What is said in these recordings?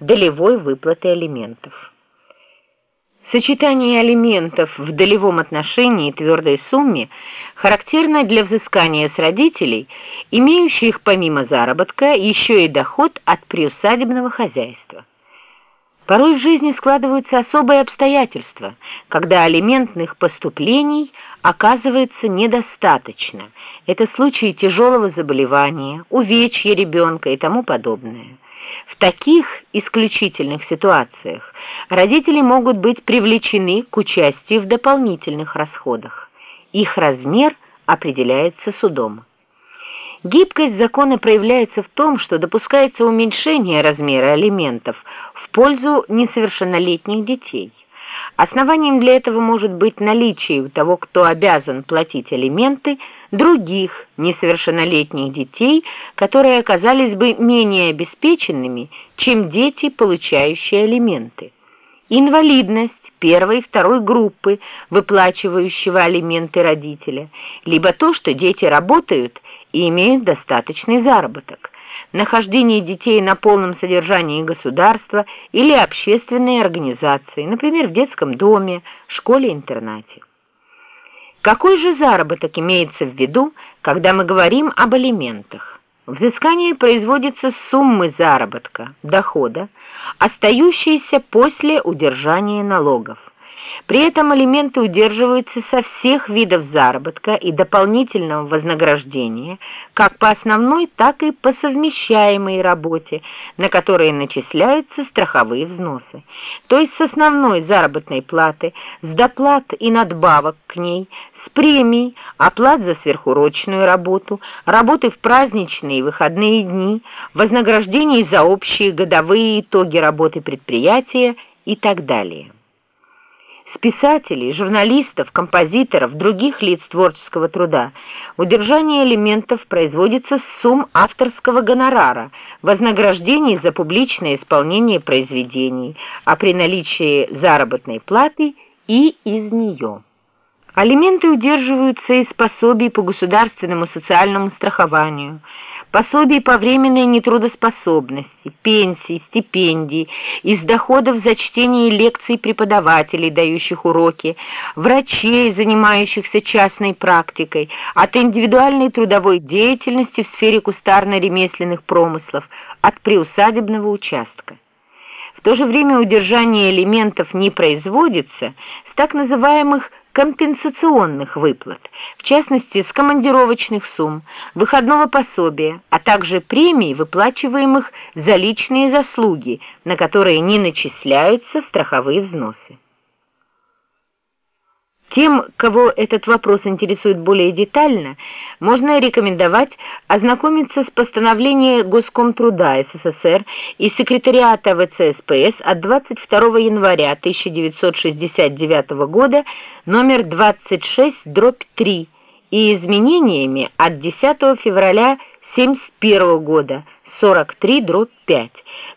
долевой выплаты алиментов. Сочетание алиментов в долевом отношении твердой сумме характерно для взыскания с родителей, имеющих помимо заработка еще и доход от приусадебного хозяйства. Порой в жизни складываются особые обстоятельства, когда алиментных поступлений оказывается недостаточно. Это случаи тяжелого заболевания, увечья ребенка и тому подобное. В таких исключительных ситуациях родители могут быть привлечены к участию в дополнительных расходах. Их размер определяется судом. Гибкость закона проявляется в том, что допускается уменьшение размера алиментов в пользу несовершеннолетних детей. Основанием для этого может быть наличие у того, кто обязан платить алименты, других несовершеннолетних детей, которые оказались бы менее обеспеченными, чем дети, получающие алименты. Инвалидность первой и второй группы, выплачивающего алименты родителя, либо то, что дети работают и имеют достаточный заработок, нахождение детей на полном содержании государства или общественной организации, например, в детском доме, школе-интернате. Какой же заработок имеется в виду, когда мы говорим об алиментах? Взыскание производится суммы заработка, дохода, остающейся после удержания налогов. При этом алименты удерживаются со всех видов заработка и дополнительного вознаграждения, как по основной, так и по совмещаемой работе, на которые начисляются страховые взносы, то есть с основной заработной платы, с доплат и надбавок к ней, с премий, оплат за сверхурочную работу, работы в праздничные и выходные дни, вознаграждений за общие годовые итоги работы предприятия и так далее с писателей, журналистов, композиторов, других лиц творческого труда, удержание элементов производится с сумм авторского гонорара, вознаграждений за публичное исполнение произведений, а при наличии заработной платы и из нее. Алименты удерживаются из пособий по государственному социальному страхованию – пособий по временной нетрудоспособности, пенсий, стипендий, из доходов за чтение лекций преподавателей, дающих уроки, врачей, занимающихся частной практикой, от индивидуальной трудовой деятельности в сфере кустарно-ремесленных промыслов, от приусадебного участка. В то же время удержание элементов не производится с так называемых компенсационных выплат, в частности, с командировочных сумм, выходного пособия, а также премий, выплачиваемых за личные заслуги, на которые не начисляются страховые взносы. Тем, кого этот вопрос интересует более детально, можно рекомендовать ознакомиться с постановлением Госкомтруда СССР и секретариата ВЦСПС от 22 января 1969 года номер 26-3 и изменениями от 10 февраля 1971 года 43-5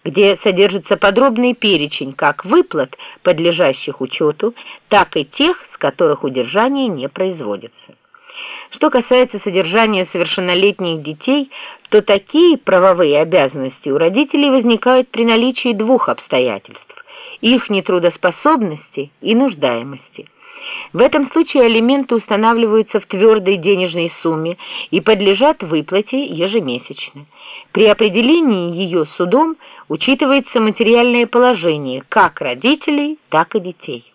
где содержится подробный перечень как выплат, подлежащих учету, так и тех, с которых удержание не производится. Что касается содержания совершеннолетних детей, то такие правовые обязанности у родителей возникают при наличии двух обстоятельств – их нетрудоспособности и нуждаемости. В этом случае алименты устанавливаются в твердой денежной сумме и подлежат выплате ежемесячно. При определении ее судом учитывается материальное положение как родителей, так и детей.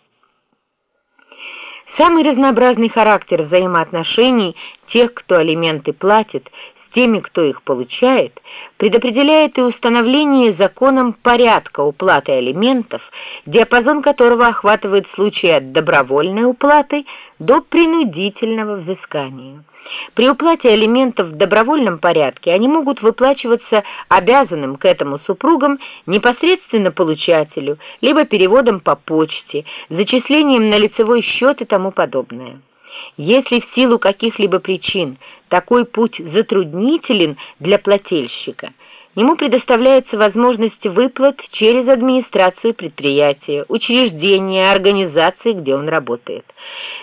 Самый разнообразный характер взаимоотношений тех, кто алименты платит, теми, кто их получает, предопределяет и установление законом порядка уплаты алиментов, диапазон которого охватывает случаи от добровольной уплаты до принудительного взыскания. При уплате алиментов в добровольном порядке они могут выплачиваться обязанным к этому супругам непосредственно получателю, либо переводом по почте, зачислением на лицевой счет и тому подобное. Если в силу каких-либо причин такой путь затруднителен для плательщика, ему предоставляется возможность выплат через администрацию предприятия, учреждения, организации, где он работает.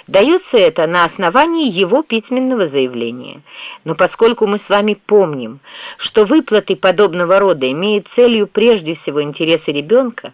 Дается это на основании его письменного заявления. Но поскольку мы с вами помним, что выплаты подобного рода имеют целью прежде всего интересы ребенка,